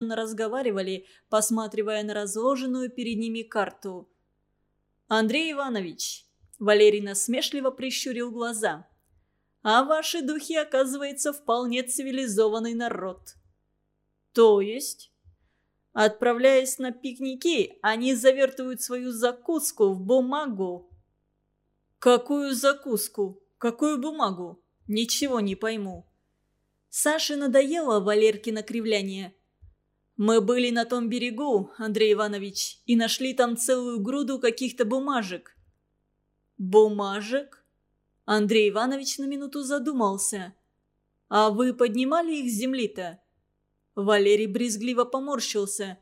разговаривали, посматривая на разложенную перед ними карту. «Андрей Иванович», — Валерий насмешливо прищурил глаза, «а ваши духи, оказывается, вполне цивилизованный народ». «То есть?» Отправляясь на пикники, они завертывают свою закуску в бумагу. «Какую закуску? Какую бумагу? Ничего не пойму». Саше надоело Валеркино кривляние. «Мы были на том берегу, Андрей Иванович, и нашли там целую груду каких-то бумажек». «Бумажек?» Андрей Иванович на минуту задумался. «А вы поднимали их с земли-то?» Валерий брезгливо поморщился.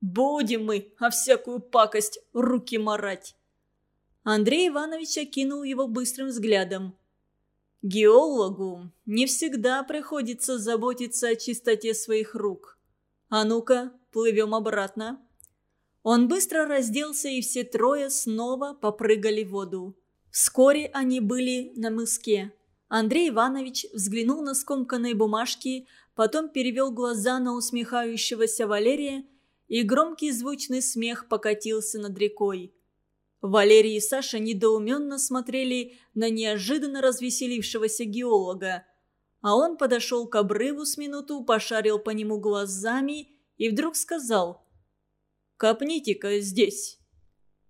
«Будем мы, а всякую пакость руки марать!» Андрей Иванович окинул его быстрым взглядом. «Геологу не всегда приходится заботиться о чистоте своих рук. А ну-ка, плывем обратно». Он быстро разделся, и все трое снова попрыгали в воду. Вскоре они были на мыске. Андрей Иванович взглянул на скомканные бумажки, потом перевел глаза на усмехающегося Валерия, и громкий звучный смех покатился над рекой. Валерий и Саша недоуменно смотрели на неожиданно развеселившегося геолога, а он подошел к обрыву с минуту, пошарил по нему глазами и вдруг сказал «Копните-ка здесь».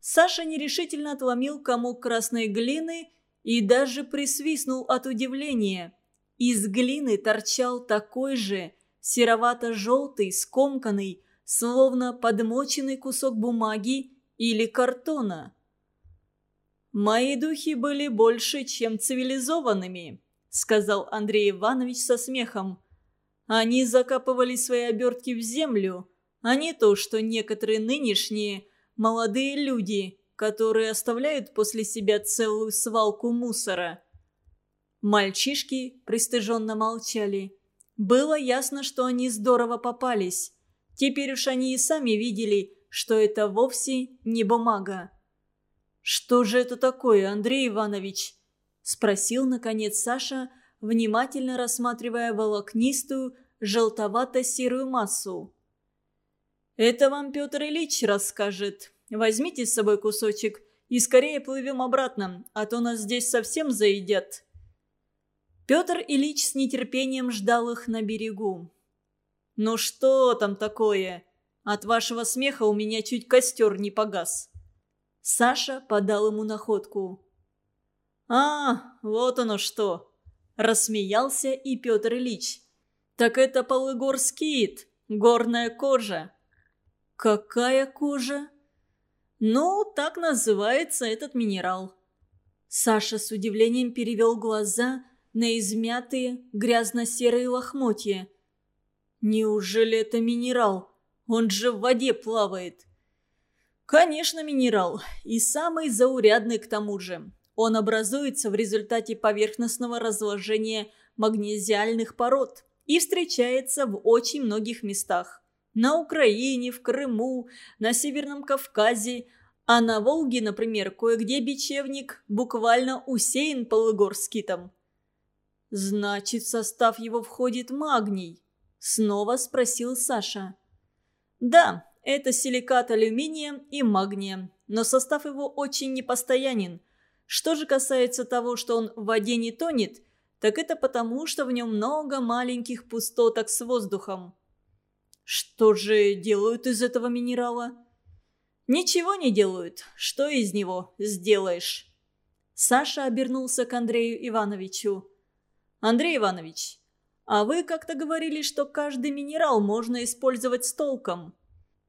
Саша нерешительно отломил комок красной глины и даже присвистнул от удивления. Из глины торчал такой же серовато-желтый, скомканный, словно подмоченный кусок бумаги или картона. «Мои духи были больше, чем цивилизованными», — сказал Андрей Иванович со смехом. «Они закапывали свои обертки в землю, а не то, что некоторые нынешние молодые люди которые оставляют после себя целую свалку мусора. Мальчишки пристыженно молчали. Было ясно, что они здорово попались. Теперь уж они и сами видели, что это вовсе не бумага. «Что же это такое, Андрей Иванович?» – спросил, наконец, Саша, внимательно рассматривая волокнистую, желтовато-серую массу. «Это вам Петр Ильич расскажет», Возьмите с собой кусочек и скорее плывем обратно, а то нас здесь совсем заедят». Петр Ильич с нетерпением ждал их на берегу. «Ну что там такое? От вашего смеха у меня чуть костер не погас». Саша подал ему находку. «А, вот оно что!» – рассмеялся и Петр Ильич. «Так это полыгорский горная кожа». «Какая кожа?» Ну, так называется этот минерал. Саша с удивлением перевел глаза на измятые грязно-серые лохмотья. Неужели это минерал? Он же в воде плавает. Конечно, минерал. И самый заурядный к тому же. Он образуется в результате поверхностного разложения магнезиальных пород и встречается в очень многих местах. На Украине, в Крыму, на Северном Кавказе, а на Волге, например, кое-где бечевник буквально усеян полугорскитом. «Значит, состав его входит магний?» – снова спросил Саша. «Да, это силикат алюминия и магния, но состав его очень непостоянен. Что же касается того, что он в воде не тонет, так это потому, что в нем много маленьких пустоток с воздухом. Что же делают из этого минерала? Ничего не делают. Что из него сделаешь? Саша обернулся к Андрею Ивановичу. Андрей Иванович, а вы как-то говорили, что каждый минерал можно использовать с толком.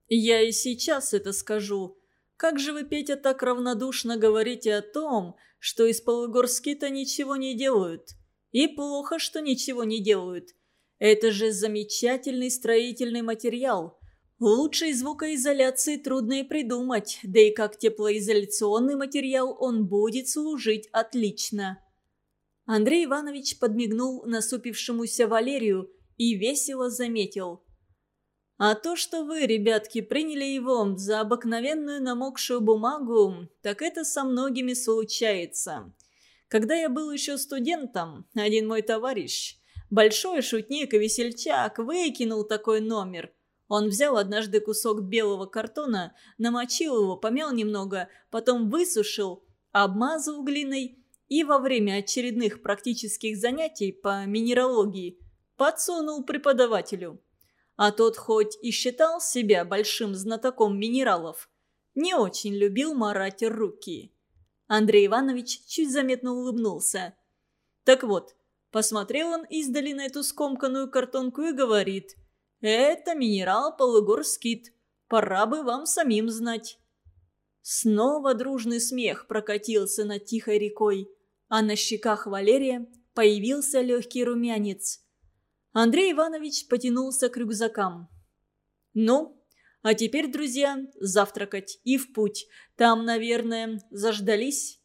Я и сейчас это скажу. Как же вы, Петя, так равнодушно говорите о том, что из полугорскита ничего не делают? И плохо, что ничего не делают. Это же замечательный строительный материал. Лучшей звукоизоляции трудно и придумать, да и как теплоизоляционный материал он будет служить отлично. Андрей Иванович подмигнул насупившемуся Валерию и весело заметил. «А то, что вы, ребятки, приняли его за обыкновенную намокшую бумагу, так это со многими случается. Когда я был еще студентом, один мой товарищ Большой шутник и весельчак выкинул такой номер. Он взял однажды кусок белого картона, намочил его, помял немного, потом высушил, обмазал глиной и во время очередных практических занятий по минералогии подсунул преподавателю. А тот хоть и считал себя большим знатоком минералов, не очень любил марать руки. Андрей Иванович чуть заметно улыбнулся. Так вот, посмотрел он издали на эту скомканную картонку и говорит – «Это минерал Полугорскит. Пора бы вам самим знать». Снова дружный смех прокатился над тихой рекой, а на щеках Валерия появился легкий румянец. Андрей Иванович потянулся к рюкзакам. «Ну, а теперь, друзья, завтракать и в путь. Там, наверное, заждались?»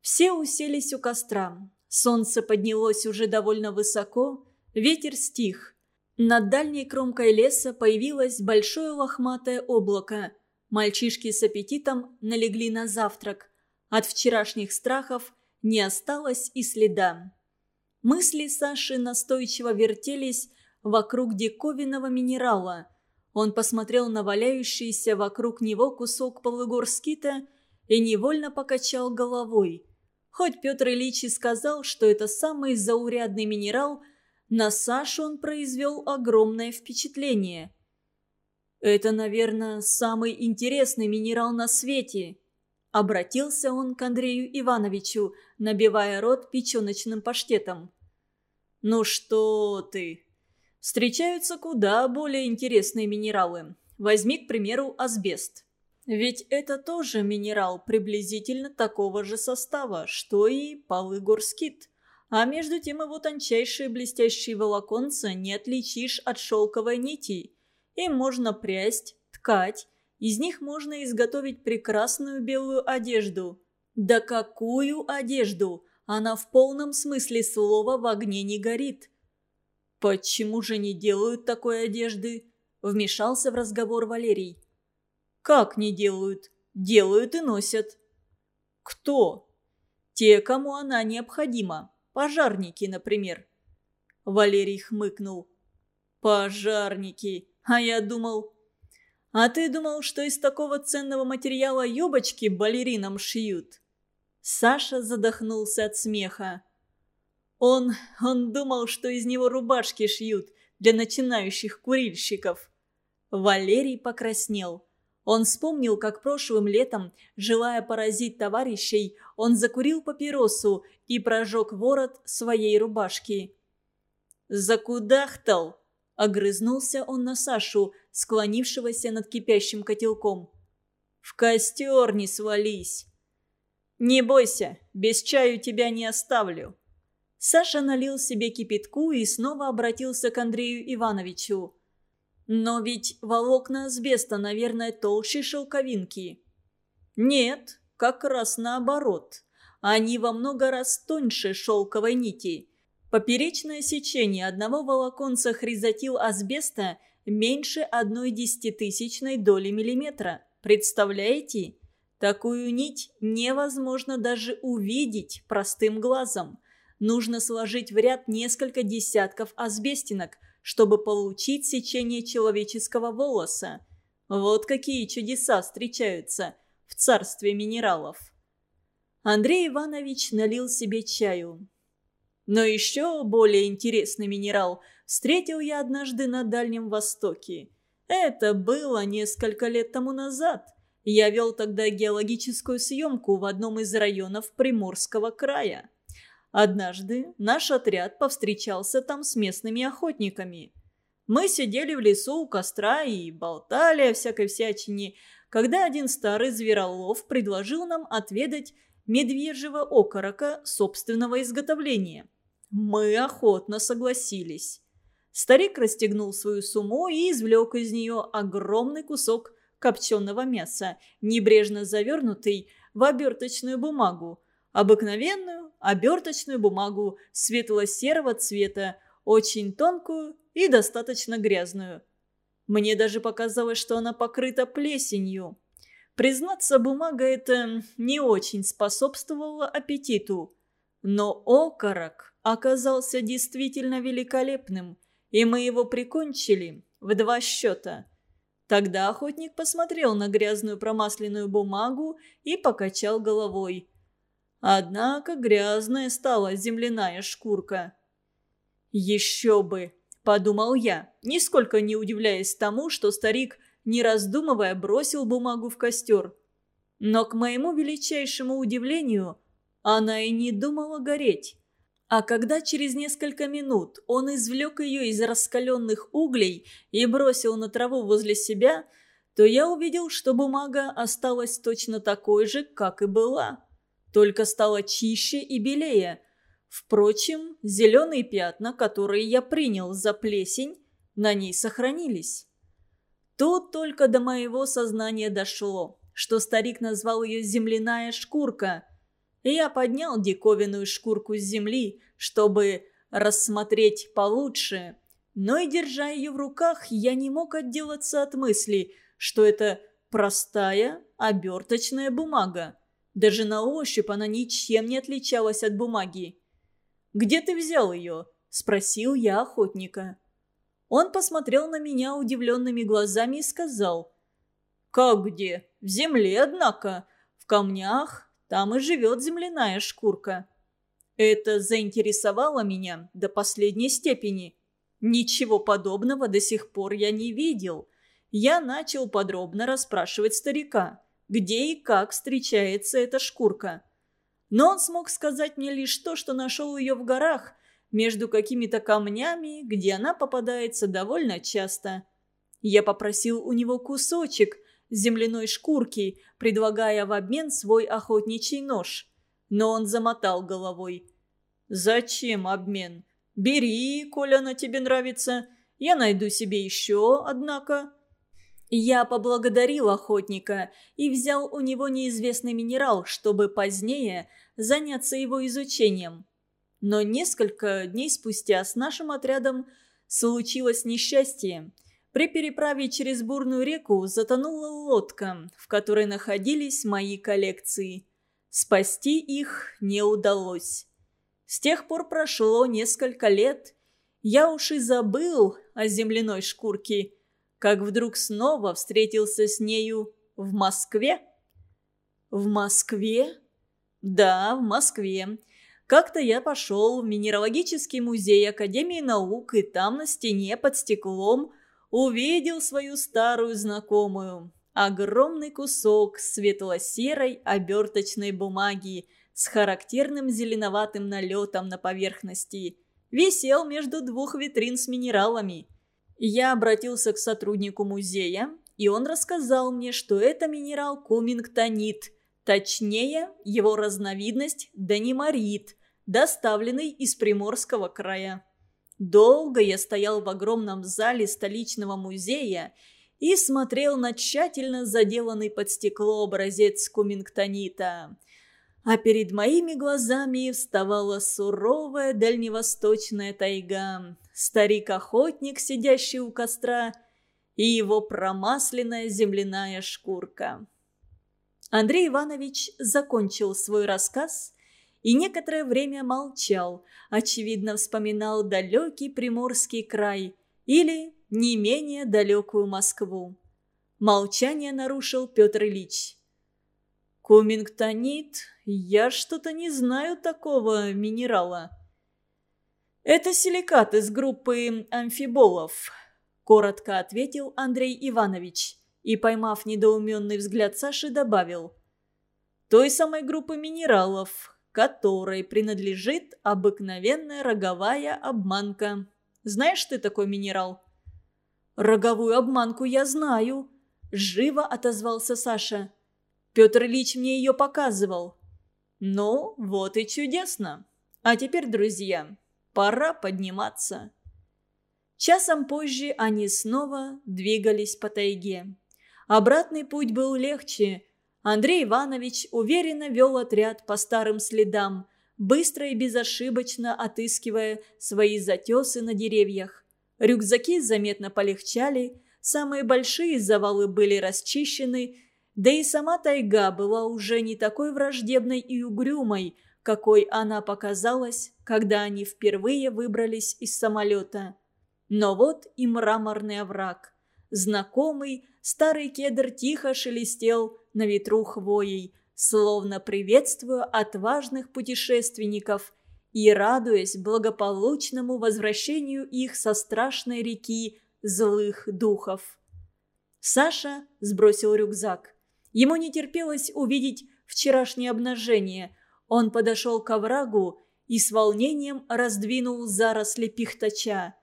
Все уселись у костра. Солнце поднялось уже довольно высоко, ветер стих. Над дальней кромкой леса появилось большое лохматое облако. Мальчишки с аппетитом налегли на завтрак. От вчерашних страхов не осталось и следа. Мысли Саши настойчиво вертелись вокруг диковинного минерала. Он посмотрел на валяющийся вокруг него кусок полугорскита и невольно покачал головой. Хоть Петр Ильич и сказал, что это самый заурядный минерал – на Сашу он произвел огромное впечатление. «Это, наверное, самый интересный минерал на свете», – обратился он к Андрею Ивановичу, набивая рот печеночным паштетом. «Ну что ты? Встречаются куда более интересные минералы. Возьми, к примеру, асбест. Ведь это тоже минерал приблизительно такого же состава, что и полыгорскит. А между тем его тончайшие блестящие волоконца не отличишь от шелковой нити. Им можно прясть, ткать, из них можно изготовить прекрасную белую одежду. Да какую одежду! Она в полном смысле слова в огне не горит. «Почему же не делают такой одежды?» – вмешался в разговор Валерий. «Как не делают? Делают и носят». «Кто?» «Те, кому она необходима. Пожарники, например». Валерий хмыкнул. «Пожарники. А я думал...» «А ты думал, что из такого ценного материала юбочки балеринам шьют?» Саша задохнулся от смеха. Он, он думал, что из него рубашки шьют для начинающих курильщиков. Валерий покраснел. Он вспомнил, как прошлым летом, желая поразить товарищей, он закурил папиросу и прожег ворот своей рубашки. «Закудахтал!» – огрызнулся он на Сашу, склонившегося над кипящим котелком. «В костер не свались!» «Не бойся, без чаю тебя не оставлю!» Саша налил себе кипятку и снова обратился к Андрею Ивановичу. Но ведь волокна асбеста, наверное, толще шелковинки. Нет, как раз наоборот. Они во много раз тоньше шелковой нити. Поперечное сечение одного волоконца хризотил асбеста меньше одной десятитысячной доли миллиметра. Представляете? Такую нить невозможно даже увидеть простым глазом. Нужно сложить в ряд несколько десятков асбестинок, чтобы получить сечение человеческого волоса. Вот какие чудеса встречаются в царстве минералов. Андрей Иванович налил себе чаю. Но еще более интересный минерал встретил я однажды на Дальнем Востоке. Это было несколько лет тому назад. Я вел тогда геологическую съемку в одном из районов Приморского края. Однажды наш отряд повстречался там с местными охотниками. Мы сидели в лесу у костра и болтали о всякой всячине, когда один старый зверолов предложил нам отведать медвежьего окорока собственного изготовления. Мы охотно согласились. Старик расстегнул свою сумму и извлек из нее огромный кусок копченого мяса, небрежно завернутый в оберточную бумагу, обыкновенную оберточную бумагу светло-серого цвета, очень тонкую и достаточно грязную. Мне даже показалось, что она покрыта плесенью. Признаться, бумага эта не очень способствовала аппетиту. Но окорок оказался действительно великолепным, и мы его прикончили в два счета. Тогда охотник посмотрел на грязную промасленную бумагу и покачал головой. Однако грязная стала земляная шкурка. «Еще бы!» – подумал я, нисколько не удивляясь тому, что старик, не раздумывая, бросил бумагу в костер. Но, к моему величайшему удивлению, она и не думала гореть. А когда через несколько минут он извлек ее из раскаленных углей и бросил на траву возле себя, то я увидел, что бумага осталась точно такой же, как и была, только стала чище и белее. Впрочем, зеленые пятна, которые я принял за плесень, на ней сохранились. Тут только до моего сознания дошло, что старик назвал ее «земляная шкурка», я поднял диковинную шкурку с земли, чтобы рассмотреть получше. Но и держа ее в руках, я не мог отделаться от мысли, что это простая оберточная бумага. Даже на ощупь она ничем не отличалась от бумаги. «Где ты взял ее?» – спросил я охотника. Он посмотрел на меня удивленными глазами и сказал. «Как где? В земле, однако. В камнях, там и живет земляная шкурка. Это заинтересовало меня до последней степени. Ничего подобного до сих пор я не видел. Я начал подробно расспрашивать старика, где и как встречается эта шкурка. Но он смог сказать мне лишь то, что нашел ее в горах, между какими-то камнями, где она попадается довольно часто. Я попросил у него кусочек, земляной шкурки, предлагая в обмен свой охотничий нож. Но он замотал головой. «Зачем обмен? Бери, коль она тебе нравится. Я найду себе еще, однако». Я поблагодарил охотника и взял у него неизвестный минерал, чтобы позднее заняться его изучением. Но несколько дней спустя с нашим отрядом случилось несчастье – при переправе через бурную реку затонула лодка, в которой находились мои коллекции. Спасти их не удалось. С тех пор прошло несколько лет. Я уж и забыл о земляной шкурке, как вдруг снова встретился с нею в Москве. В Москве? Да, в Москве. Как-то я пошел в Минералогический музей Академии наук, и там на стене под стеклом – увидел свою старую знакомую. Огромный кусок светло-серой оберточной бумаги с характерным зеленоватым налетом на поверхности. Висел между двух витрин с минералами. Я обратился к сотруднику музея, и он рассказал мне, что это минерал кумингтонит, точнее, его разновидность данимарит, доставленный из Приморского края. Долго я стоял в огромном зале столичного музея и смотрел на тщательно заделанный под стекло образец кумингтонита. А перед моими глазами вставала суровая дальневосточная тайга, старик-охотник, сидящий у костра, и его промасленная земляная шкурка. Андрей Иванович закончил свой рассказ и некоторое время молчал, очевидно вспоминал далекий Приморский край или не менее далекую Москву. Молчание нарушил Петр Ильич. «Кумингтонит? Я что-то не знаю такого минерала». «Это силикат из группы амфиболов», – коротко ответил Андрей Иванович и, поймав недоуменный взгляд Саши, добавил. «Той самой группы минералов, которой принадлежит обыкновенная роговая обманка. Знаешь ты такой минерал?» «Роговую обманку я знаю», – живо отозвался Саша. «Петр Ильич мне ее показывал». «Ну, вот и чудесно. А теперь, друзья, пора подниматься». Часом позже они снова двигались по тайге. Обратный путь был легче, Андрей Иванович уверенно вел отряд по старым следам, быстро и безошибочно отыскивая свои затесы на деревьях. Рюкзаки заметно полегчали, самые большие завалы были расчищены, да и сама тайга была уже не такой враждебной и угрюмой, какой она показалась, когда они впервые выбрались из самолета. Но вот и мраморный овраг. Знакомый старый кедр тихо шелестел на ветру хвоей, словно приветствуя отважных путешественников и радуясь благополучному возвращению их со страшной реки злых духов. Саша сбросил рюкзак. Ему не терпелось увидеть вчерашнее обнажение. Он подошел к оврагу и с волнением раздвинул заросли пихтача.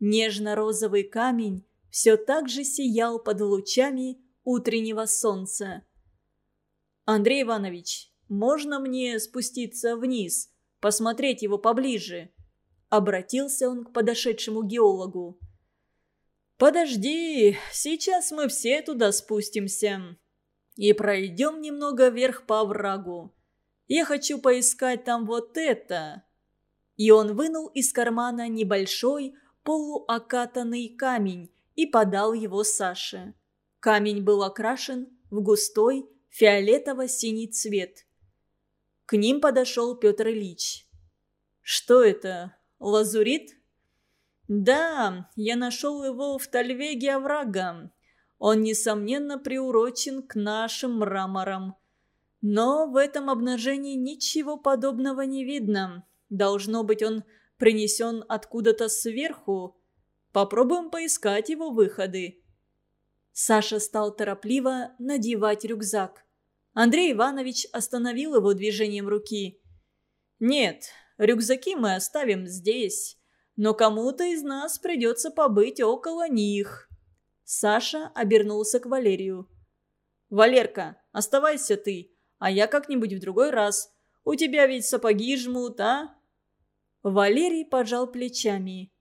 Нежно-розовый камень все так же сиял под лучами утреннего солнца. «Андрей Иванович, можно мне спуститься вниз, посмотреть его поближе?» Обратился он к подошедшему геологу. «Подожди, сейчас мы все туда спустимся и пройдем немного вверх по оврагу. Я хочу поискать там вот это». И он вынул из кармана небольшой полуокатанный камень и подал его Саше. Камень был окрашен в густой фиолетово-синий цвет. К ним подошел Петр Ильич. «Что это? Лазурит?» «Да, я нашел его в Тальвеге оврага. Он, несомненно, приурочен к нашим мраморам. Но в этом обнажении ничего подобного не видно. Должно быть, он принесен откуда-то сверху. Попробуем поискать его выходы». Саша стал торопливо надевать рюкзак. Андрей Иванович остановил его движением руки. «Нет, рюкзаки мы оставим здесь, но кому-то из нас придется побыть около них». Саша обернулся к Валерию. «Валерка, оставайся ты, а я как-нибудь в другой раз. У тебя ведь сапоги жмут, а?» Валерий пожал плечами.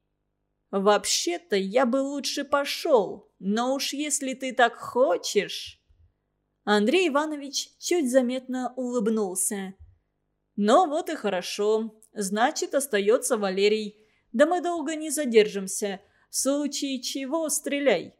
«Вообще-то я бы лучше пошел, но уж если ты так хочешь...» Андрей Иванович чуть заметно улыбнулся. «Ну вот и хорошо. Значит, остается Валерий. Да мы долго не задержимся. В случае чего стреляй».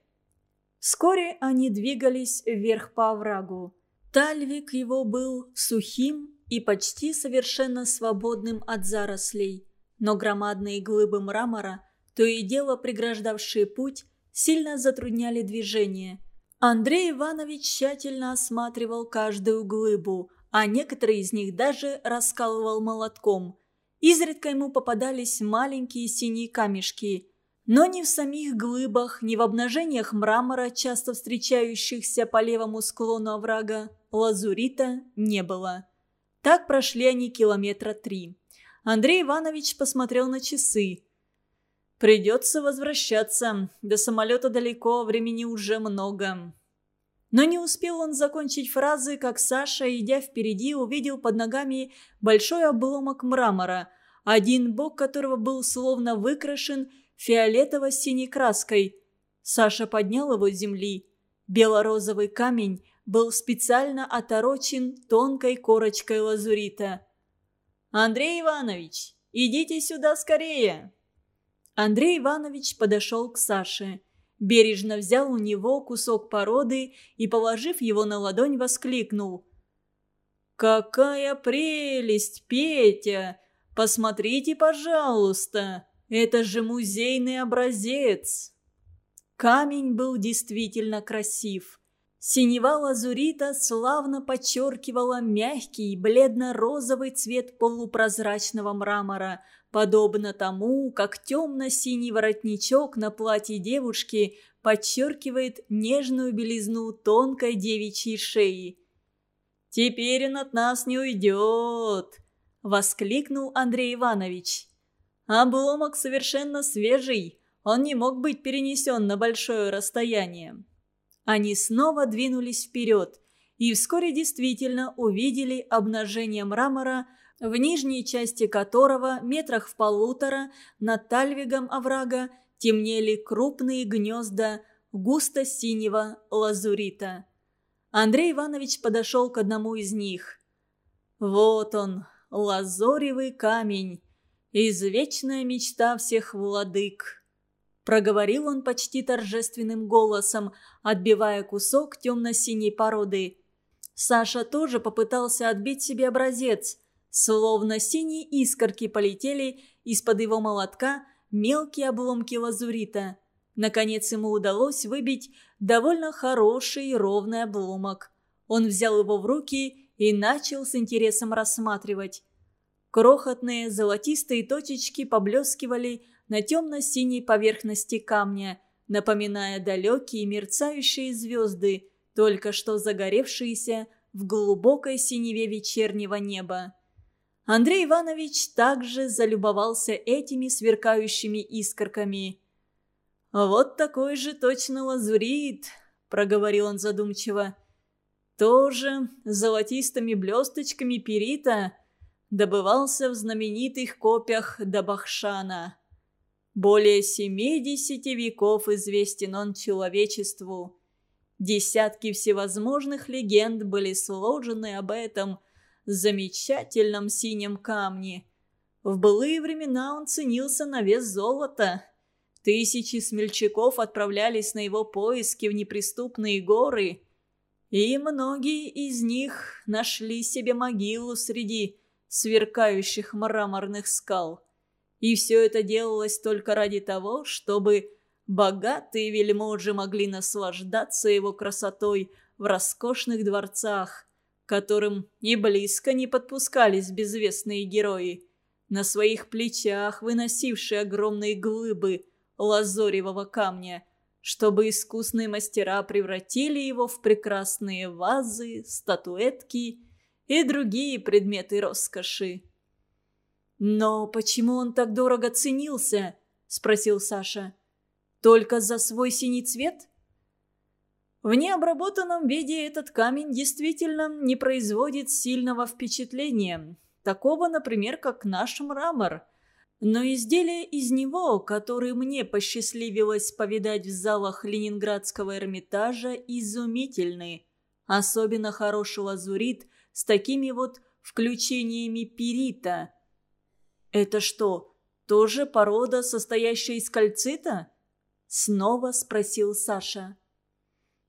Вскоре они двигались вверх по оврагу. Тальвик его был сухим и почти совершенно свободным от зарослей, но громадные глыбы мрамора – то и дело преграждавшие путь, сильно затрудняли движение. Андрей Иванович тщательно осматривал каждую глыбу, а некоторые из них даже раскалывал молотком. Изредка ему попадались маленькие синие камешки. Но ни в самих глыбах, ни в обнажениях мрамора, часто встречающихся по левому склону оврага, лазурита не было. Так прошли они километра три. Андрей Иванович посмотрел на часы. Придется возвращаться. До самолета далеко, времени уже много. Но не успел он закончить фразы, как Саша, идя впереди, увидел под ногами большой обломок мрамора, один бок которого был словно выкрашен фиолетово-синей краской. Саша поднял его с земли. Бело-розовый камень был специально оторочен тонкой корочкой лазурита. «Андрей Иванович, идите сюда скорее!» Андрей Иванович подошел к Саше. Бережно взял у него кусок породы и, положив его на ладонь, воскликнул. «Какая прелесть, Петя! Посмотрите, пожалуйста! Это же музейный образец!» Камень был действительно красив. Синева лазурита славно подчеркивала мягкий бледно-розовый цвет полупрозрачного мрамора, подобно тому, как темно-синий воротничок на платье девушки подчеркивает нежную белизну тонкой девичьей шеи. «Теперь он от нас не уйдет!» – воскликнул Андрей Иванович. «Обломок совершенно свежий, он не мог быть перенесен на большое расстояние». Они снова двинулись вперед и вскоре действительно увидели обнажение мрамора, в нижней части которого, метрах в полутора, над тальвигом оврага, темнели крупные гнезда густо-синего лазурита. Андрей Иванович подошел к одному из них. «Вот он, лазоревый камень, извечная мечта всех владык». Проговорил он почти торжественным голосом, отбивая кусок темно-синей породы. Саша тоже попытался отбить себе образец. Словно синие искорки полетели из-под его молотка, мелкие обломки лазурита. Наконец ему удалось выбить довольно хороший ровный обломок. Он взял его в руки и начал с интересом рассматривать. Крохотные золотистые точечки поблескивали на темно-синей поверхности камня, напоминая далекие мерцающие звезды, только что загоревшиеся в глубокой синеве вечернего неба. Андрей Иванович также залюбовался этими сверкающими искорками. «Вот такой же точно лазурит», — проговорил он задумчиво. «Тоже золотистыми блесточками перита добывался в знаменитых копьях Дабахшана. Более семидесяти веков известен он человечеству. Десятки всевозможных легенд были сложены об этом замечательном синем камне. В былые времена он ценился на вес золота. Тысячи смельчаков отправлялись на его поиски в неприступные горы, и многие из них нашли себе могилу среди сверкающих мраморных скал. И все это делалось только ради того, чтобы богатые вельможи могли наслаждаться его красотой в роскошных дворцах, которым и близко не подпускались безвестные герои, на своих плечах выносившие огромные глыбы лазоревого камня, чтобы искусные мастера превратили его в прекрасные вазы, статуэтки и другие предметы роскоши. «Но почему он так дорого ценился?» – спросил Саша. «Только за свой синий цвет?» В необработанном виде этот камень действительно не производит сильного впечатления, такого, например, как наш мрамор. Но изделия из него, которые мне посчастливилось повидать в залах Ленинградского Эрмитажа, изумительны. Особенно хороший лазурит с такими вот включениями перита – «Это что, тоже порода, состоящая из кальцита?» Снова спросил Саша.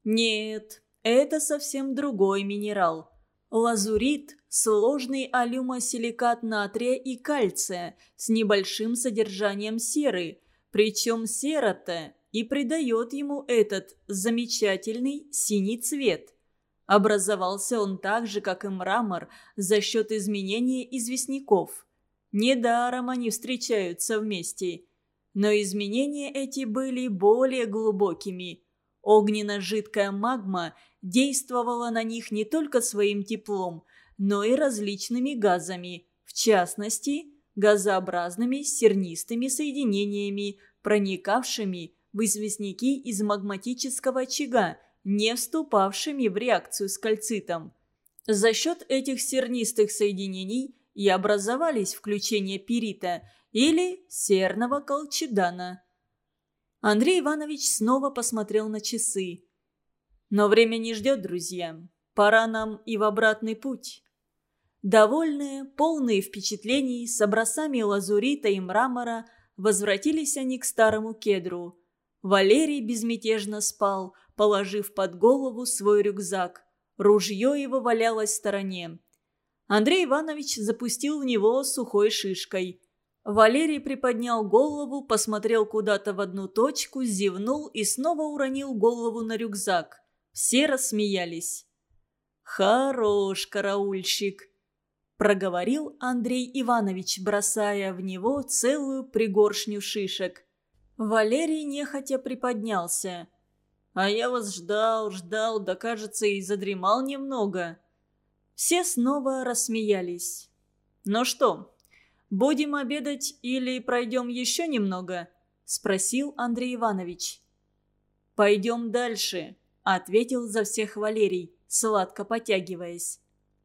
«Нет, это совсем другой минерал. Лазурит – сложный алюмосиликат натрия и кальция с небольшим содержанием серы, причем сера-то и придает ему этот замечательный синий цвет. Образовался он так же, как и мрамор, за счет изменения известняков – Недаром они встречаются вместе. Но изменения эти были более глубокими. Огненно-жидкая магма действовала на них не только своим теплом, но и различными газами, в частности, газообразными сернистыми соединениями, проникавшими в известняки из магматического очага, не вступавшими в реакцию с кальцитом. За счет этих сернистых соединений – и образовались включения перита или серного колчедана. Андрей Иванович снова посмотрел на часы. Но время не ждет, друзья. Пора нам и в обратный путь. Довольные, полные впечатлений, с образцами лазурита и мрамора, возвратились они к старому кедру. Валерий безмятежно спал, положив под голову свой рюкзак. Ружье его валялось в стороне. Андрей Иванович запустил в него сухой шишкой. Валерий приподнял голову, посмотрел куда-то в одну точку, зевнул и снова уронил голову на рюкзак. Все рассмеялись. «Хорош, караульщик!» – проговорил Андрей Иванович, бросая в него целую пригоршню шишек. Валерий нехотя приподнялся. «А я вас ждал, ждал, да, кажется, и задремал немного». Все снова рассмеялись. «Ну что, будем обедать или пройдем еще немного?» – спросил Андрей Иванович. «Пойдем дальше», – ответил за всех Валерий, сладко потягиваясь.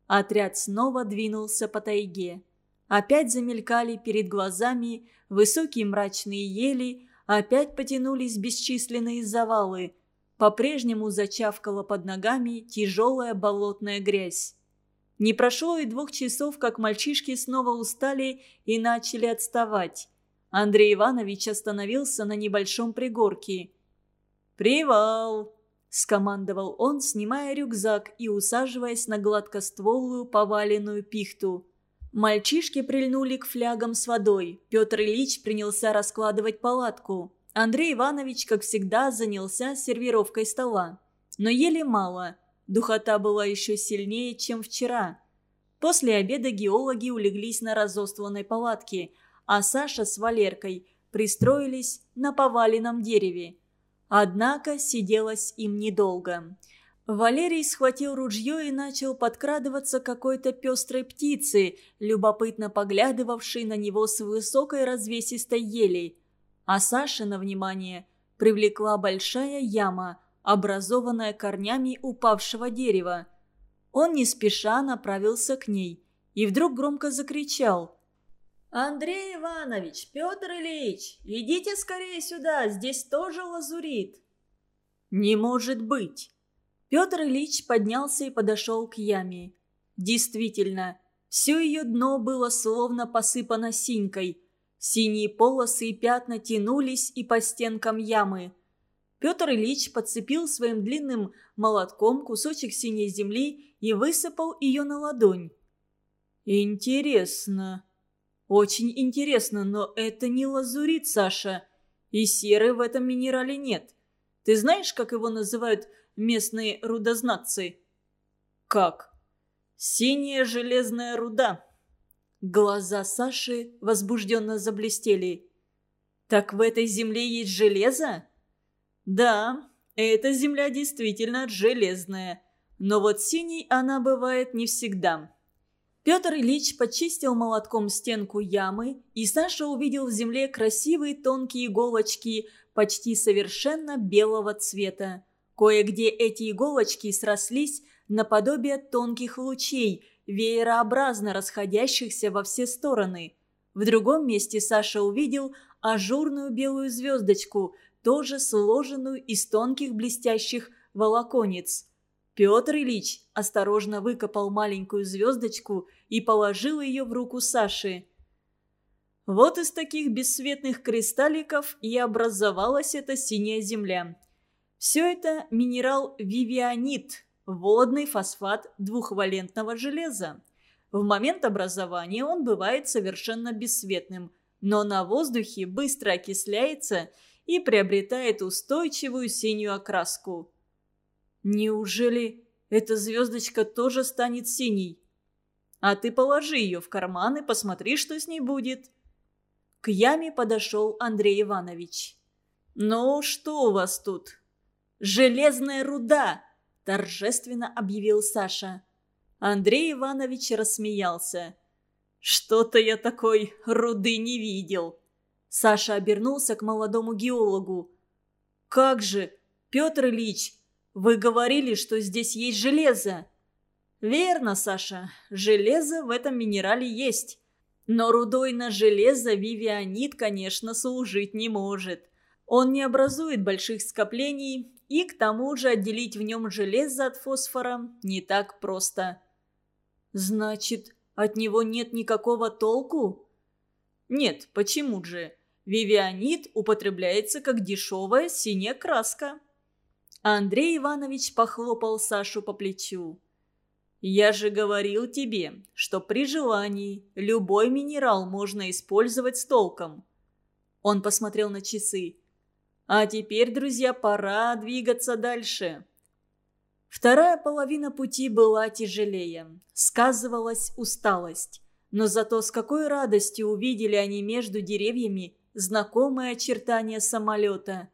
Отряд снова двинулся по тайге. Опять замелькали перед глазами высокие мрачные ели, опять потянулись бесчисленные завалы. По-прежнему зачавкала под ногами тяжелая болотная грязь. Не прошло и двух часов, как мальчишки снова устали и начали отставать. Андрей Иванович остановился на небольшом пригорке. «Привал!» – скомандовал он, снимая рюкзак и усаживаясь на гладкостволую поваленную пихту. Мальчишки прильнули к флягам с водой. Петр Ильич принялся раскладывать палатку. Андрей Иванович, как всегда, занялся сервировкой стола. Но ели мало. Духота была еще сильнее, чем вчера. После обеда геологи улеглись на разостланной палатке, а Саша с Валеркой пристроились на поваленном дереве. Однако сиделось им недолго. Валерий схватил ружье и начал подкрадываться какой-то пестрой птицы, любопытно поглядывавшей на него с высокой развесистой ели. А Саша на внимание привлекла большая яма, образованная корнями упавшего дерева. Он не спеша направился к ней и вдруг громко закричал. «Андрей Иванович, Петр Ильич, идите скорее сюда, здесь тоже лазурит». «Не может быть!» Петр Ильич поднялся и подошел к яме. Действительно, все ее дно было словно посыпано синькой. Синие полосы и пятна тянулись и по стенкам ямы. Петр Ильич подцепил своим длинным молотком кусочек синей земли и высыпал ее на ладонь. «Интересно. Очень интересно, но это не лазурит, Саша. И серы в этом минерале нет. Ты знаешь, как его называют местные рудознатцы. «Как?» «Синяя железная руда». Глаза Саши возбужденно заблестели. «Так в этой земле есть железо?» «Да, эта земля действительно железная, но вот синей она бывает не всегда». Петр Ильич почистил молотком стенку ямы, и Саша увидел в земле красивые тонкие иголочки почти совершенно белого цвета. Кое-где эти иголочки срослись наподобие тонких лучей, веерообразно расходящихся во все стороны. В другом месте Саша увидел ажурную белую звездочку, тоже сложенную из тонких блестящих волоконец. Петр Ильич осторожно выкопал маленькую звездочку и положил ее в руку Саши. Вот из таких бесцветных кристалликов и образовалась эта синяя земля. Все это минерал вивианит, водный фосфат двухвалентного железа. В момент образования он бывает совершенно бесцветным, но на воздухе быстро окисляется и приобретает устойчивую синюю окраску. Неужели эта звездочка тоже станет синей? А ты положи ее в карман и посмотри, что с ней будет. К яме подошел Андрей Иванович. «Ну, что у вас тут?» «Железная руда!» – торжественно объявил Саша. Андрей Иванович рассмеялся. «Что-то я такой руды не видел». Саша обернулся к молодому геологу. «Как же, Петр Ильич, вы говорили, что здесь есть железо». «Верно, Саша, железо в этом минерале есть. Но рудой на железо вивианит, конечно, служить не может. Он не образует больших скоплений и к тому же отделить в нем железо от фосфора не так просто. Значит, от него нет никакого толку? Нет, почему же? Вивианит употребляется как дешевая синяя краска. Андрей Иванович похлопал Сашу по плечу. «Я же говорил тебе, что при желании любой минерал можно использовать с толком». Он посмотрел на часы. А теперь, друзья, пора двигаться дальше. Вторая половина пути была тяжелее. Сказывалась усталость. Но зато с какой радостью увидели они между деревьями знакомые очертания самолета.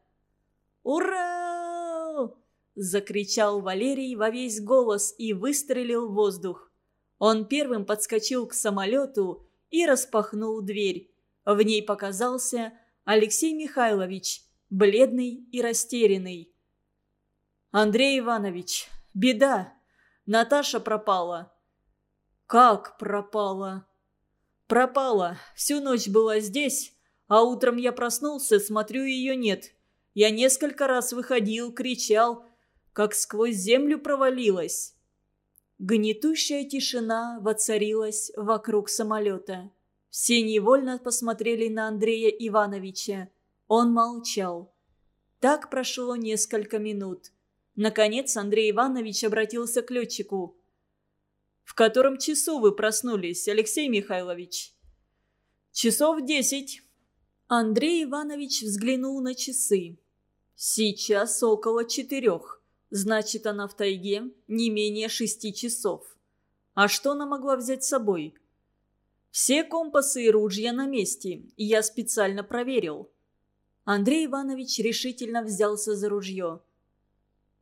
«Ура!» – закричал Валерий во весь голос и выстрелил в воздух. Он первым подскочил к самолету и распахнул дверь. В ней показался Алексей Михайлович – бледный и растерянный. «Андрей Иванович, беда! Наташа пропала!» «Как пропала?» «Пропала. Всю ночь была здесь, а утром я проснулся, смотрю, ее нет. Я несколько раз выходил, кричал, как сквозь землю провалилась». Гнетущая тишина воцарилась вокруг самолета. Все невольно посмотрели на Андрея Ивановича. Он молчал. Так прошло несколько минут. Наконец Андрей Иванович обратился к летчику. В котором часу вы проснулись, Алексей Михайлович?» «Часов десять». Андрей Иванович взглянул на часы. «Сейчас около четырех. Значит, она в тайге не менее шести часов. А что она могла взять с собой?» «Все компасы и ружья на месте, и я специально проверил». Андрей Иванович решительно взялся за ружье.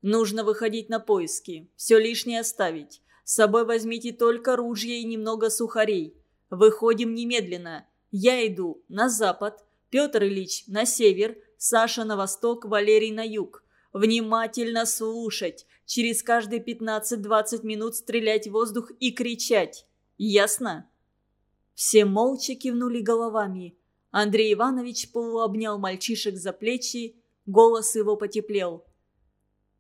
«Нужно выходить на поиски, все лишнее оставить. С собой возьмите только ружья и немного сухарей. Выходим немедленно. Я иду на запад, Петр Ильич на север, Саша на восток, Валерий на юг. Внимательно слушать. Через каждые 15-20 минут стрелять в воздух и кричать. Ясно?» Все молча кивнули головами. Андрей Иванович полуобнял мальчишек за плечи, голос его потеплел.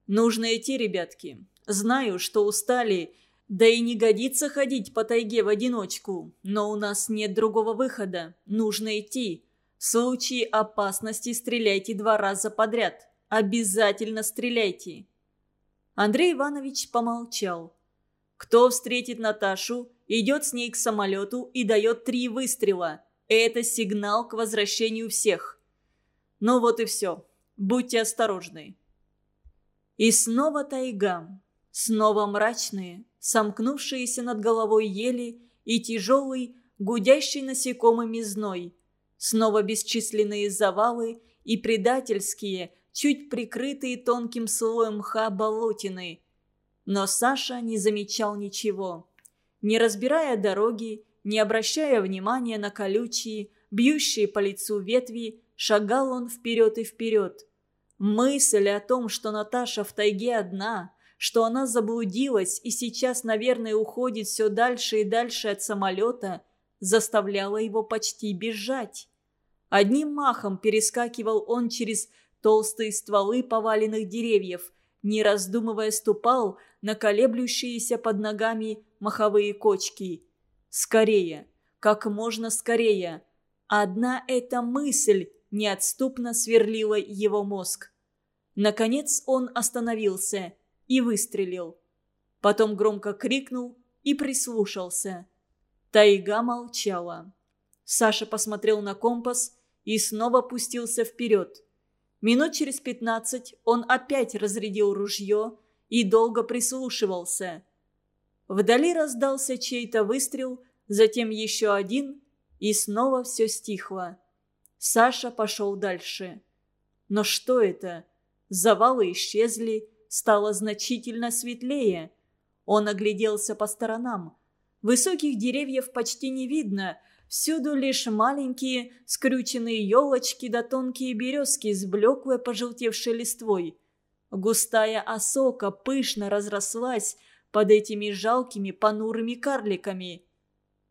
«Нужно идти, ребятки. Знаю, что устали да и не годится ходить по тайге в одиночку, но у нас нет другого выхода. Нужно идти. В случае опасности стреляйте два раза подряд. Обязательно стреляйте. Андрей Иванович помолчал. Кто встретит Наташу, идет с ней к самолету и дает три выстрела. Это сигнал к возвращению всех. Ну вот и все. Будьте осторожны. И снова тайга. Снова мрачные, сомкнувшиеся над головой ели и тяжелый, гудящий насекомыми зной. Снова бесчисленные завалы и предательские, чуть прикрытые тонким слоем мха болотины. Но Саша не замечал ничего. Не разбирая дороги, не обращая внимания на колючие, бьющие по лицу ветви, шагал он вперед и вперед. Мысль о том, что Наташа в тайге одна – что она заблудилась и сейчас, наверное, уходит все дальше и дальше от самолета, заставляла его почти бежать. Одним махом перескакивал он через толстые стволы поваленных деревьев, не раздумывая ступал на колеблющиеся под ногами маховые кочки. Скорее, как можно скорее. Одна эта мысль неотступно сверлила его мозг. Наконец он остановился – и выстрелил. Потом громко крикнул и прислушался. Тайга молчала. Саша посмотрел на компас и снова пустился вперед. Минут через пятнадцать он опять разрядил ружье и долго прислушивался. Вдали раздался чей-то выстрел, затем еще один, и снова все стихло. Саша пошел дальше. Но что это? Завалы исчезли, стало значительно светлее. Он огляделся по сторонам. Высоких деревьев почти не видно, всюду лишь маленькие скрюченные елочки да тонкие березки с блеклой пожелтевшей листвой. Густая осока пышно разрослась под этими жалкими понурыми карликами.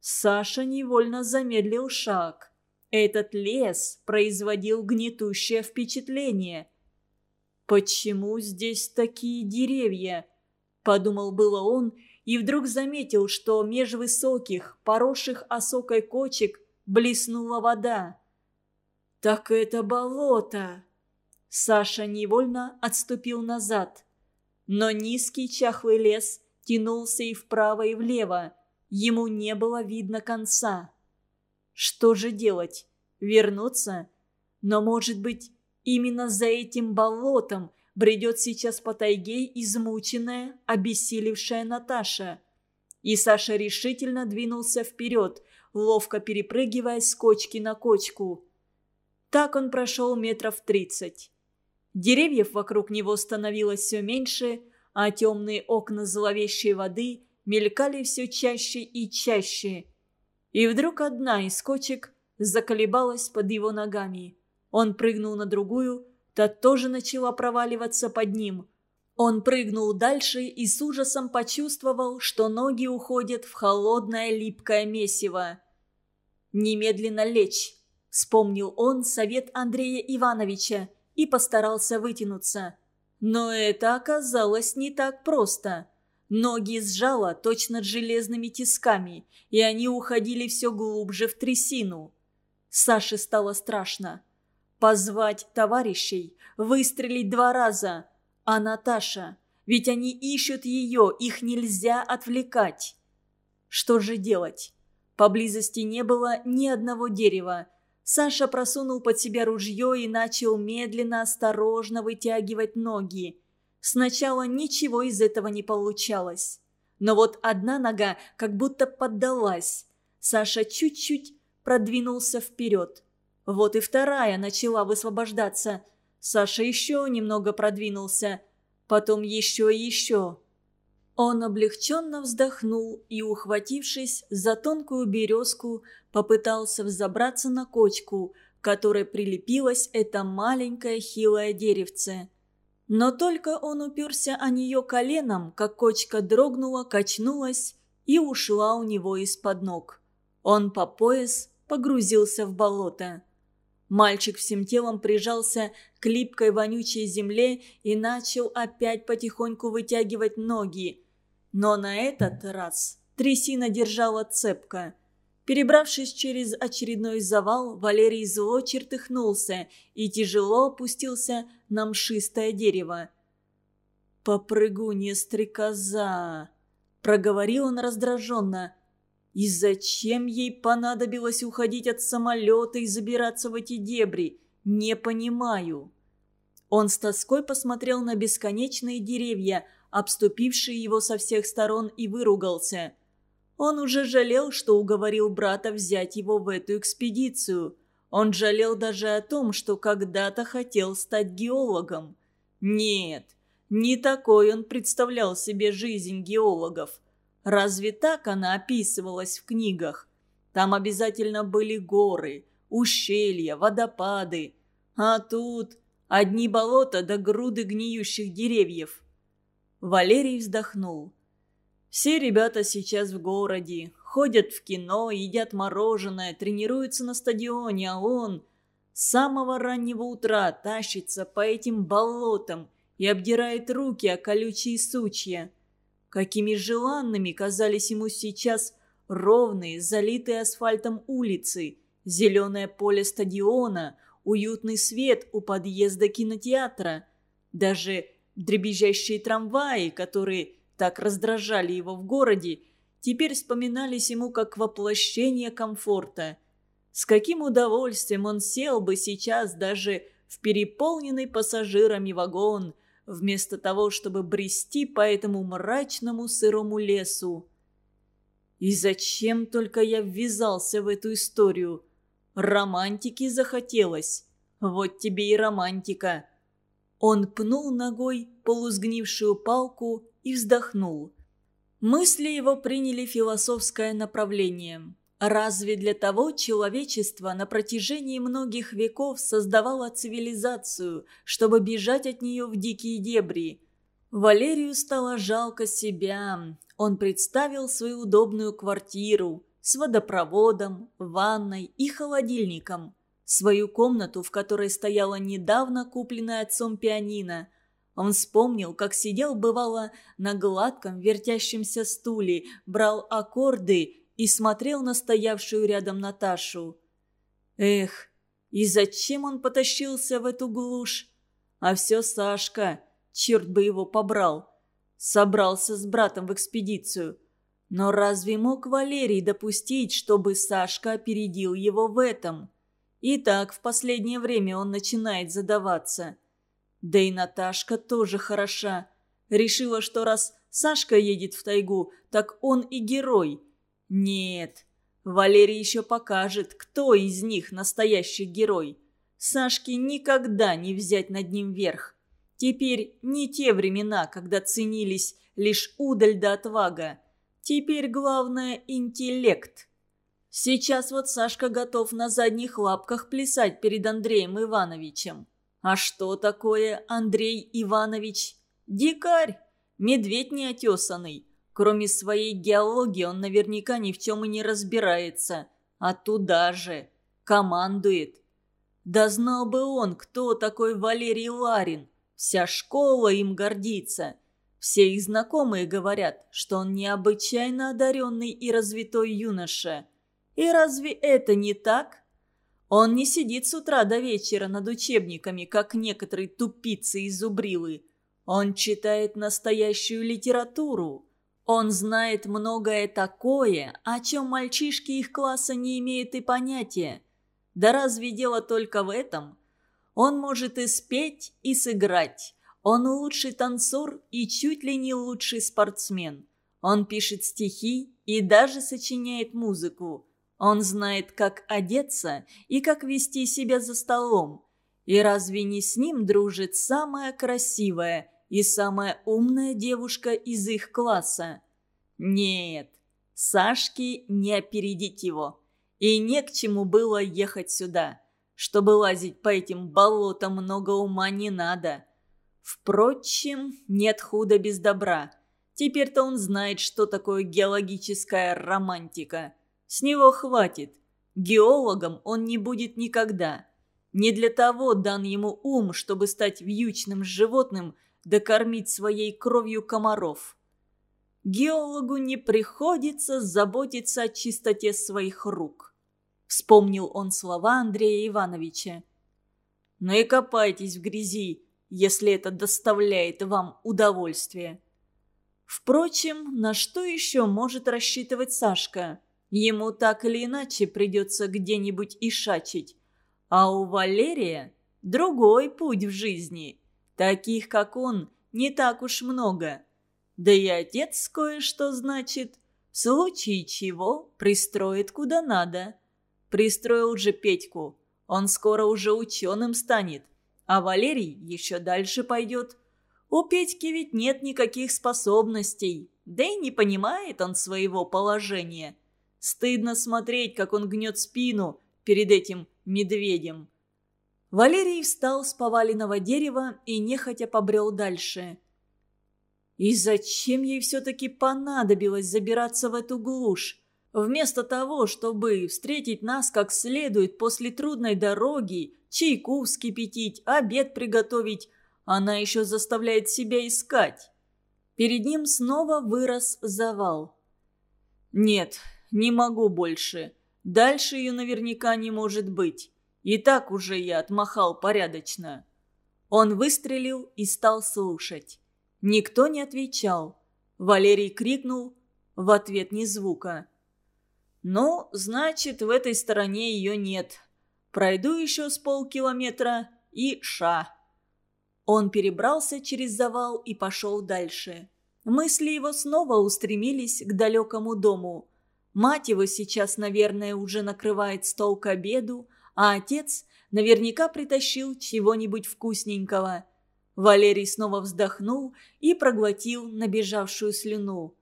Саша невольно замедлил шаг. Этот лес производил гнетущее впечатление – «Почему здесь такие деревья?» – подумал было он, и вдруг заметил, что меж высоких, поросших осокой кочек блеснула вода. «Так это болото!» Саша невольно отступил назад. Но низкий чахлый лес тянулся и вправо, и влево. Ему не было видно конца. Что же делать? Вернуться? Но, может быть, Именно за этим болотом бредет сейчас по тайге измученная, обессилевшая Наташа. И Саша решительно двинулся вперед, ловко перепрыгивая с кочки на кочку. Так он прошел метров тридцать. Деревьев вокруг него становилось все меньше, а темные окна зловещей воды мелькали все чаще и чаще. И вдруг одна из кочек заколебалась под его ногами. Он прыгнул на другую, та тоже начала проваливаться под ним. Он прыгнул дальше и с ужасом почувствовал, что ноги уходят в холодное липкое месиво. «Немедленно лечь», — вспомнил он совет Андрея Ивановича и постарался вытянуться. Но это оказалось не так просто. Ноги сжало точно железными тисками, и они уходили все глубже в трясину. Саше стало страшно. Позвать товарищей, выстрелить два раза. А Наташа? Ведь они ищут ее, их нельзя отвлекать. Что же делать? Поблизости не было ни одного дерева. Саша просунул под себя ружье и начал медленно, осторожно вытягивать ноги. Сначала ничего из этого не получалось. Но вот одна нога как будто поддалась. Саша чуть-чуть продвинулся вперед. Вот и вторая начала высвобождаться. Саша еще немного продвинулся. Потом еще и еще. Он облегченно вздохнул и, ухватившись за тонкую березку, попытался взобраться на кочку, к которой прилепилось это маленькое хилое деревце. Но только он уперся о нее коленом, как кочка дрогнула, качнулась и ушла у него из-под ног. Он по пояс погрузился в болото. Мальчик всем телом прижался к липкой вонючей земле и начал опять потихоньку вытягивать ноги. Но на этот раз трясина держала цепко. Перебравшись через очередной завал, Валерий зло чертыхнулся и тяжело опустился на мшистое дерево. «Попрыгунья стрекоза!» – проговорил он раздраженно. «И зачем ей понадобилось уходить от самолета и забираться в эти дебри? Не понимаю». Он с тоской посмотрел на бесконечные деревья – обступивший его со всех сторон, и выругался. Он уже жалел, что уговорил брата взять его в эту экспедицию. Он жалел даже о том, что когда-то хотел стать геологом. Нет, не такой он представлял себе жизнь геологов. Разве так она описывалась в книгах? Там обязательно были горы, ущелья, водопады. А тут одни болота да груды гниющих деревьев. Валерий вздохнул. Все ребята сейчас в городе, ходят в кино, едят мороженое, тренируются на стадионе, а он с самого раннего утра тащится по этим болотам и обдирает руки о колючие сучья. Какими желанными казались ему сейчас ровные, залитые асфальтом улицы, зеленое поле стадиона, уютный свет у подъезда кинотеатра. Даже Дребезжащие трамваи, которые так раздражали его в городе, теперь вспоминались ему как воплощение комфорта. С каким удовольствием он сел бы сейчас даже в переполненный пассажирами вагон, вместо того, чтобы брести по этому мрачному сырому лесу. И зачем только я ввязался в эту историю? Романтики захотелось. Вот тебе и романтика. Он пнул ногой полусгнившую палку и вздохнул. Мысли его приняли философское направление. Разве для того человечество на протяжении многих веков создавало цивилизацию, чтобы бежать от нее в дикие дебри? Валерию стало жалко себя. Он представил свою удобную квартиру с водопроводом, ванной и холодильником – свою комнату, в которой стояла недавно купленная отцом пианино. Он вспомнил, как сидел, бывало, на гладком вертящемся стуле, брал аккорды и смотрел на стоявшую рядом Наташу. Эх, и зачем он потащился в эту глушь? А все Сашка, черт бы его побрал. Собрался с братом в экспедицию. Но разве мог Валерий допустить, чтобы Сашка опередил его в этом? И так в последнее время он начинает задаваться. Да и Наташка тоже хороша. Решила, что раз Сашка едет в тайгу, так он и герой. Нет, Валерий еще покажет, кто из них настоящий герой. Сашке никогда не взять над ним верх. Теперь не те времена, когда ценились лишь удаль да отвага. Теперь главное – интеллект. Сейчас вот Сашка готов на задних лапках плясать перед Андреем Ивановичем. А что такое Андрей Иванович? Дикарь, медведь неотесанный. Кроме своей геологии он наверняка ни в чем и не разбирается. А туда же командует. Да знал бы он, кто такой Валерий Ларин. Вся школа им гордится. Все их знакомые говорят, что он необычайно одаренный и развитой юноша – и разве это не так? Он не сидит с утра до вечера над учебниками, как некоторые тупицы и зубрилы. Он читает настоящую литературу. Он знает многое такое, о чем мальчишки их класса не имеют и понятия. Да разве дело только в этом? Он может и спеть, и сыграть. Он лучший танцор и чуть ли не лучший спортсмен. Он пишет стихи и даже сочиняет музыку. Он знает, как одеться и как вести себя за столом. И разве не с ним дружит самая красивая и самая умная девушка из их класса? Нет, Сашке не опередить его. И не к чему было ехать сюда. Чтобы лазить по этим болотам, много ума не надо. Впрочем, нет худа без добра. Теперь-то он знает, что такое геологическая романтика – с него хватит. Геологом он не будет никогда. Не для того дан ему ум, чтобы стать вьючным животным, да кормить своей кровью комаров. Геологу не приходится заботиться о чистоте своих рук. Вспомнил он слова Андрея Ивановича. «Ну и копайтесь в грязи, если это доставляет вам удовольствие». Впрочем, на что еще может рассчитывать Сашка? Ему так или иначе придется где-нибудь ишачить. А у Валерия другой путь в жизни. Таких, как он, не так уж много. Да и отец кое-что значит. В случае чего пристроит куда надо. Пристроил же Петьку. Он скоро уже ученым станет. А Валерий еще дальше пойдет. У Петьки ведь нет никаких способностей. Да и не понимает он своего положения. Стыдно смотреть, как он гнет спину перед этим медведем. Валерий встал с поваленного дерева и нехотя побрел дальше. И зачем ей все-таки понадобилось забираться в эту глушь? Вместо того, чтобы встретить нас как следует после трудной дороги, чайку вскипятить, обед приготовить, она еще заставляет себя искать. Перед ним снова вырос завал. Нет, не могу больше. Дальше ее наверняка не может быть. И так уже я отмахал порядочно». Он выстрелил и стал слушать. Никто не отвечал. Валерий крикнул, в ответ ни звука. «Ну, значит, в этой стороне ее нет. Пройду еще с полкилометра и ша». Он перебрался через завал и пошел дальше. Мысли его снова устремились к далекому дому. Мать его сейчас, наверное, уже накрывает стол к обеду, а отец наверняка притащил чего-нибудь вкусненького. Валерий снова вздохнул и проглотил набежавшую слюну.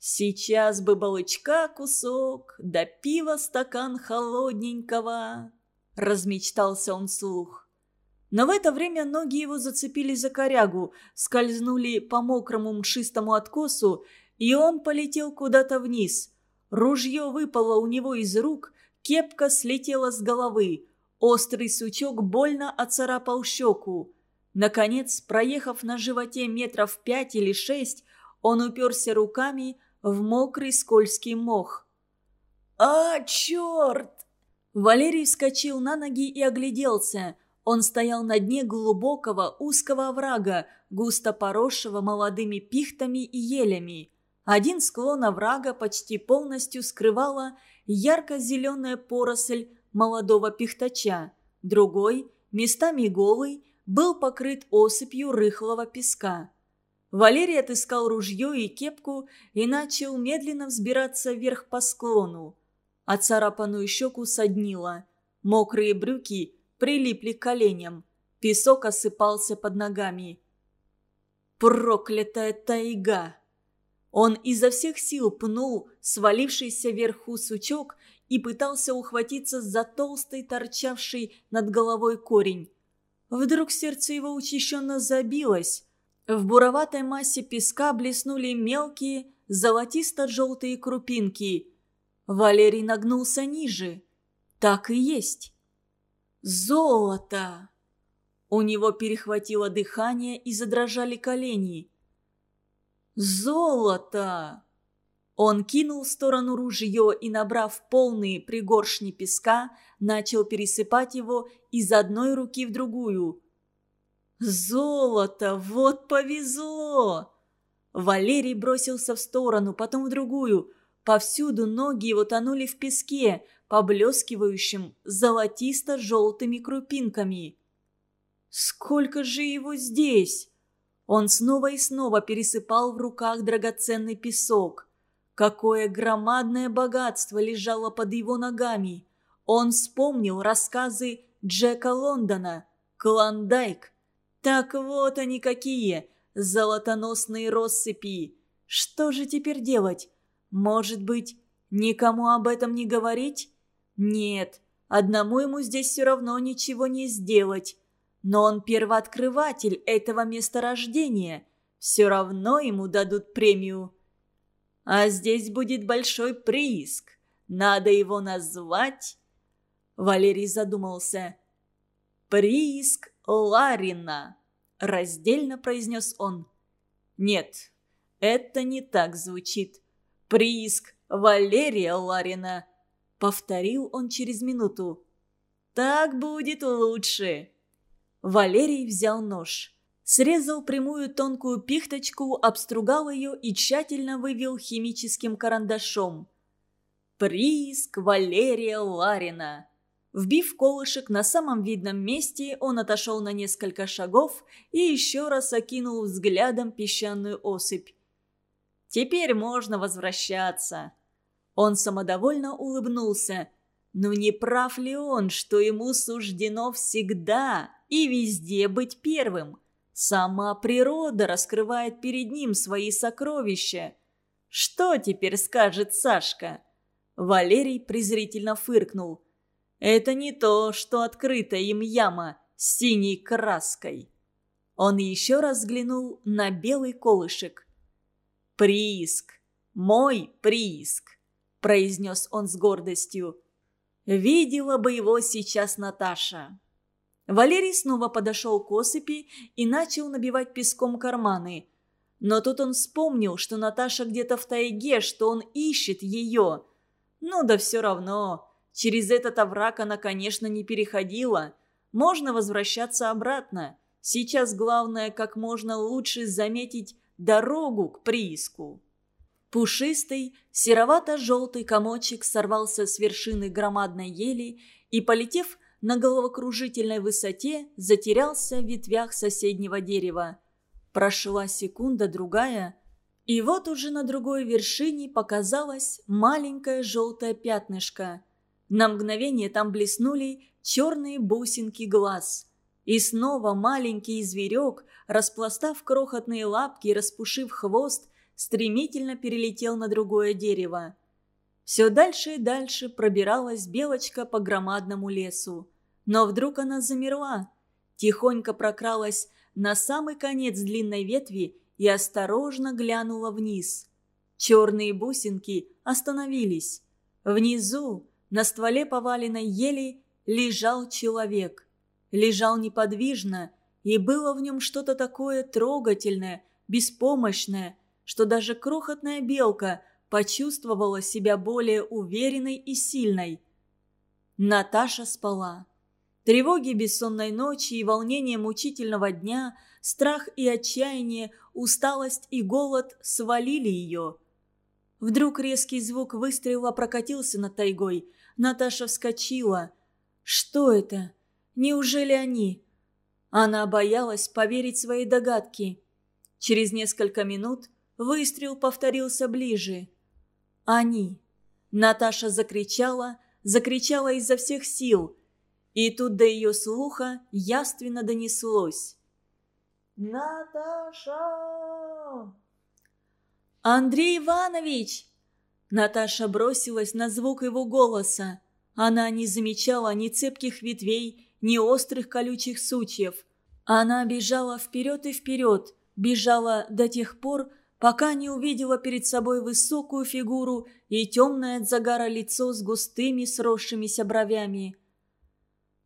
«Сейчас бы балычка кусок, да пива стакан холодненького», — размечтался он слух. Но в это время ноги его зацепились за корягу, скользнули по мокрому мшистому откосу и он полетел куда-то вниз. Ружье выпало у него из рук, кепка слетела с головы. Острый сучок больно оцарапал щеку. Наконец, проехав на животе метров пять или шесть, он уперся руками в мокрый скользкий мох. «А, черт!» Валерий вскочил на ноги и огляделся. Он стоял на дне глубокого узкого оврага, густо поросшего молодыми пихтами и елями. Один склон оврага почти полностью скрывала ярко-зеленая поросль молодого пихтача, другой, местами голый, был покрыт осыпью рыхлого песка. Валерий отыскал ружье и кепку и начал медленно взбираться вверх по склону. А царапанную щеку соднило. Мокрые брюки прилипли к коленям. Песок осыпался под ногами. «Проклятая тайга!» Он изо всех сил пнул свалившийся вверху сучок и пытался ухватиться за толстый, торчавший над головой корень. Вдруг сердце его учащенно забилось. В буроватой массе песка блеснули мелкие, золотисто-желтые крупинки. Валерий нагнулся ниже. Так и есть. Золото! У него перехватило дыхание и задрожали колени. «Золото!» Он кинул в сторону ружье и, набрав полные пригоршни песка, начал пересыпать его из одной руки в другую. «Золото! Вот повезло!» Валерий бросился в сторону, потом в другую. Повсюду ноги его тонули в песке, поблескивающим золотисто-желтыми крупинками. «Сколько же его здесь?» Он снова и снова пересыпал в руках драгоценный песок. Какое громадное богатство лежало под его ногами. Он вспомнил рассказы Джека Лондона, Клондайк. Так вот они какие, золотоносные россыпи. Что же теперь делать? Может быть, никому об этом не говорить? Нет, одному ему здесь все равно ничего не сделать. Но он первооткрыватель этого месторождения. Все равно ему дадут премию. А здесь будет большой прииск. Надо его назвать... Валерий задумался. «Прииск Ларина», — раздельно произнес он. «Нет, это не так звучит. Прииск Валерия Ларина», — повторил он через минуту. «Так будет лучше». Валерий взял нож. Срезал прямую тонкую пихточку, обстругал ее и тщательно вывел химическим карандашом. «Прииск Валерия Ларина». Вбив колышек на самом видном месте, он отошел на несколько шагов и еще раз окинул взглядом песчаную осыпь. «Теперь можно возвращаться». Он самодовольно улыбнулся. Но не прав ли он, что ему суждено всегда и везде быть первым? Сама природа раскрывает перед ним свои сокровища. Что теперь скажет Сашка? Валерий презрительно фыркнул. Это не то, что открыта им яма с синей краской. Он еще раз взглянул на белый колышек. «Прииск! Мой прииск!» – произнес он с гордостью. «Видела бы его сейчас Наташа!» Валерий снова подошел к осыпи и начал набивать песком карманы. Но тут он вспомнил, что Наташа где-то в тайге, что он ищет ее. Ну да все равно, Через этот овраг она, конечно, не переходила. Можно возвращаться обратно. Сейчас главное как можно лучше заметить дорогу к прииску. Пушистый, серовато-желтый комочек сорвался с вершины громадной ели и, полетев на головокружительной высоте, затерялся в ветвях соседнего дерева. Прошла секунда-другая, и вот уже на другой вершине показалось маленькое желтое пятнышко. На мгновение там блеснули черные бусинки глаз. И снова маленький зверек, распластав крохотные лапки и распушив хвост, стремительно перелетел на другое дерево. Все дальше и дальше пробиралась белочка по громадному лесу. Но вдруг она замерла, тихонько прокралась на самый конец длинной ветви и осторожно глянула вниз. Черные бусинки остановились. Внизу, на стволе поваленной ели лежал человек. Лежал неподвижно, и было в нем что-то такое трогательное, беспомощное, что даже крохотная белка почувствовала себя более уверенной и сильной. Наташа спала. Тревоги бессонной ночи и волнение мучительного дня, страх и отчаяние, усталость и голод свалили ее. Вдруг резкий звук выстрела прокатился над тайгой. Наташа вскочила. «Что это? Неужели они?» Она боялась поверить своей догадке. Через несколько минут выстрел повторился ближе. «Они!» Наташа закричала, закричала изо всех сил. И тут до ее слуха яственно донеслось. «Наташа!» «Андрей Иванович!» Наташа бросилась на звук его голоса. Она не замечала ни цепких ветвей, ни острых колючих сучьев. Она бежала вперед и вперед, бежала до тех пор, пока не увидела перед собой высокую фигуру и темное от загара лицо с густыми сросшимися бровями.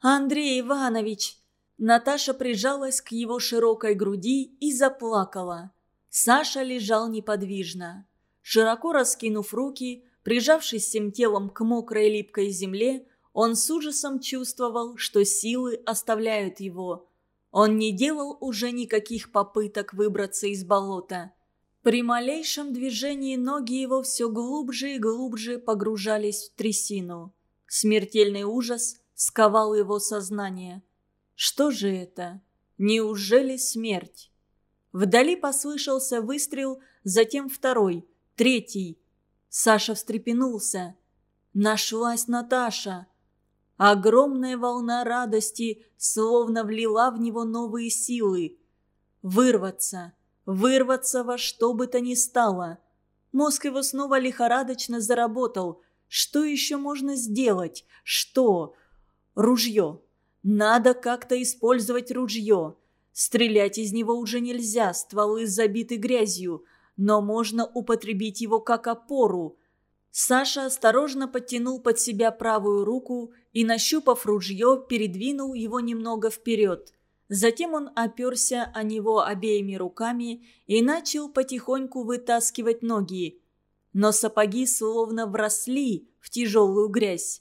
«Андрей Иванович!» Наташа прижалась к его широкой груди и заплакала. Саша лежал неподвижно. Широко раскинув руки, прижавшись всем телом к мокрой липкой земле, он с ужасом чувствовал, что силы оставляют его. Он не делал уже никаких попыток выбраться из болота. При малейшем движении ноги его все глубже и глубже погружались в трясину. Смертельный ужас сковал его сознание. Что же это? Неужели смерть? Вдали послышался выстрел, затем второй, третий. Саша встрепенулся. Нашлась Наташа. Огромная волна радости словно влила в него новые силы. Вырваться, вырваться во что бы то ни стало. Мозг его снова лихорадочно заработал. Что еще можно сделать? Что? Ружье. Надо как-то использовать ружье. Стрелять из него уже нельзя, стволы забиты грязью, но можно употребить его как опору. Саша осторожно подтянул под себя правую руку и, нащупав ружье, передвинул его немного вперед. Затем он оперся о него обеими руками и начал потихоньку вытаскивать ноги. Но сапоги словно вросли в тяжелую грязь.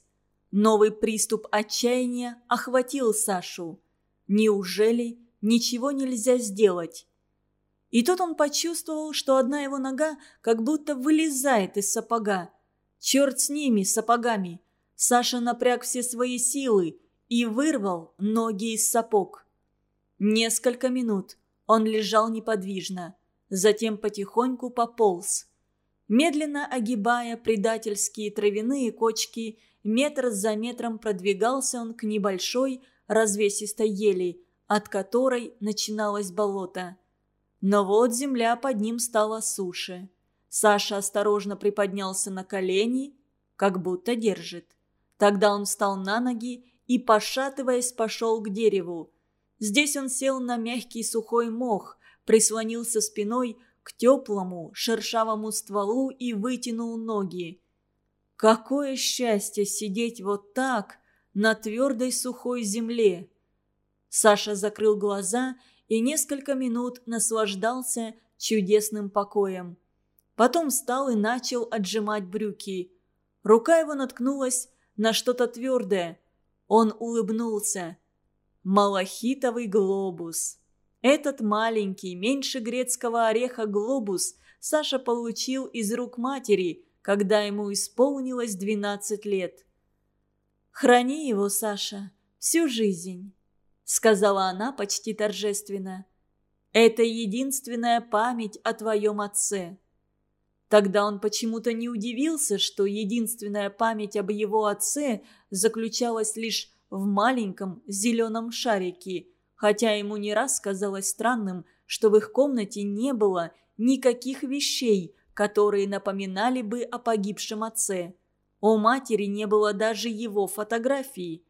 Новый приступ отчаяния охватил Сашу. Неужели ничего нельзя сделать? И тут он почувствовал, что одна его нога как будто вылезает из сапога. Черт с ними, сапогами. Саша напряг все свои силы и вырвал ноги из сапог. Несколько минут он лежал неподвижно, затем потихоньку пополз. Медленно огибая предательские травяные кочки, метр за метром продвигался он к небольшой развесистой ели, от которой начиналось болото. Но вот земля под ним стала суше. Саша осторожно приподнялся на колени, как будто держит. Тогда он встал на ноги и, пошатываясь, пошел к дереву. Здесь он сел на мягкий сухой мох, прислонился спиной к теплому шершавому стволу и вытянул ноги. Какое счастье сидеть вот так на твердой сухой земле! Саша закрыл глаза и несколько минут наслаждался чудесным покоем. Потом встал и начал отжимать брюки. Рука его наткнулась на что-то твердое. Он улыбнулся. Малахитовый глобус. Этот маленький, меньше грецкого ореха глобус Саша получил из рук матери, когда ему исполнилось 12 лет. «Храни его, Саша, всю жизнь», — сказала она почти торжественно. Это единственная память о твоем отце». Тогда он почему-то не удивился, что единственная память об его отце заключалась лишь в маленьком зеленом шарике, хотя ему не раз казалось странным, что в их комнате не было никаких вещей, которые напоминали бы о погибшем отце. У матери не было даже его фотографии.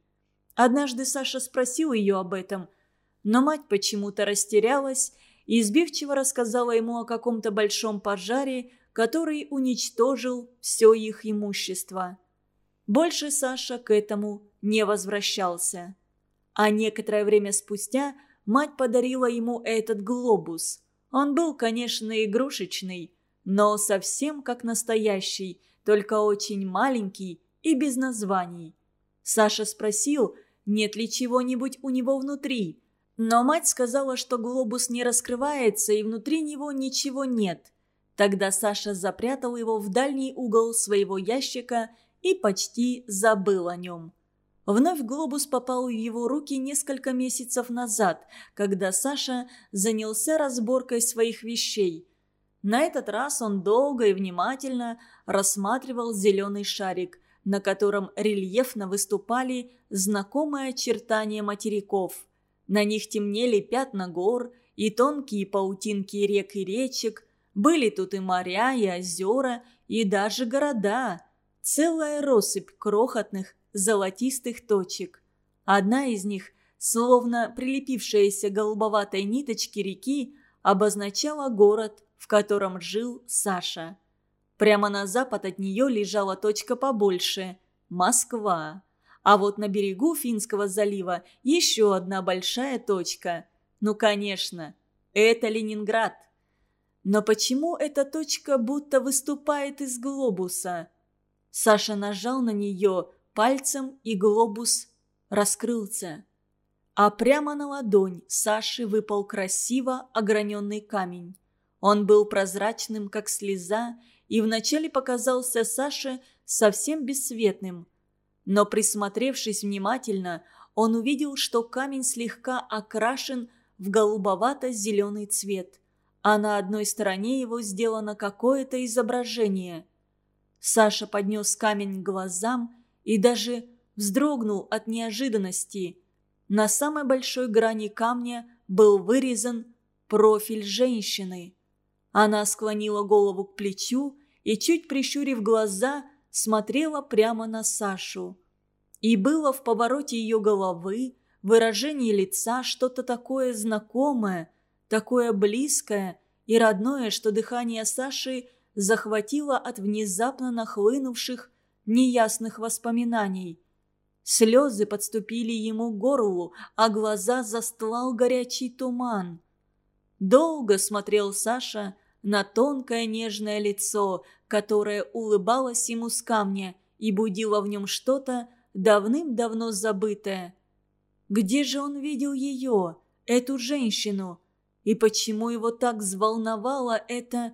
Однажды Саша спросил ее об этом – но мать почему-то растерялась и избивчиво рассказала ему о каком-то большом пожаре, который уничтожил все их имущество. Больше Саша к этому не возвращался. А некоторое время спустя мать подарила ему этот глобус. Он был, конечно, игрушечный, но совсем как настоящий, только очень маленький и без названий. Саша спросил, нет ли чего-нибудь у него внутри – но мать сказала, что глобус не раскрывается и внутри него ничего нет. Тогда Саша запрятал его в дальний угол своего ящика и почти забыл о нем. Вновь глобус попал в его руки несколько месяцев назад, когда Саша занялся разборкой своих вещей. На этот раз он долго и внимательно рассматривал зеленый шарик, на котором рельефно выступали знакомые очертания материков – на них темнели пятна гор и тонкие паутинки рек и речек. Были тут и моря, и озера, и даже города. Целая россыпь крохотных золотистых точек. Одна из них, словно прилепившаяся голубоватой ниточки реки, обозначала город, в котором жил Саша. Прямо на запад от нее лежала точка побольше – Москва. А вот на берегу Финского залива еще одна большая точка. Ну, конечно, это Ленинград. Но почему эта точка будто выступает из глобуса? Саша нажал на нее пальцем, и глобус раскрылся. А прямо на ладонь Саши выпал красиво ограненный камень. Он был прозрачным, как слеза, и вначале показался Саше совсем бесцветным. Но присмотревшись внимательно, он увидел, что камень слегка окрашен в голубовато-зеленый цвет, а на одной стороне его сделано какое-то изображение. Саша поднес камень к глазам и даже вздрогнул от неожиданности. На самой большой грани камня был вырезан профиль женщины. Она склонила голову к плечу и, чуть прищурив глаза, смотрела прямо на Сашу. И было в повороте ее головы, выражении лица что-то такое знакомое, такое близкое и родное, что дыхание Саши захватило от внезапно нахлынувших неясных воспоминаний. Слезы подступили ему к горлу, а глаза застлал горячий туман. Долго смотрел Саша на тонкое нежное лицо, которое улыбалось ему с камня и будило в нем что-то давным-давно забытое. Где же он видел ее, эту женщину? И почему его так взволновало это